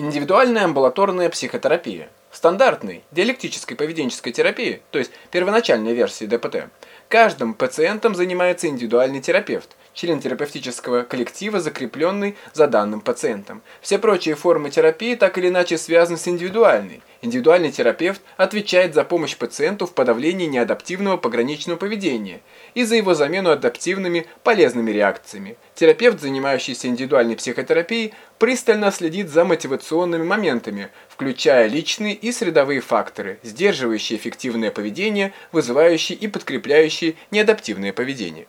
Индивидуальная амбулаторная психотерапия. Стандартной диалектической поведенческой терапии, то есть первоначальной версии ДПТ, каждым пациентом занимается индивидуальный терапевт, член терапевтического коллектива, закрепленный за данным пациентом. Все прочие формы терапии так или иначе связаны с индивидуальной. Индивидуальный терапевт отвечает за помощь пациенту в подавлении неадаптивного пограничного поведения и за его замену адаптивными полезными реакциями. Терапевт, занимающийся индивидуальной психотерапией, пристально следит за мотивационными моментами, включая личные и средовые факторы, сдерживающие эффективное поведение, вызывающие и подкрепляющие неадаптивное поведение.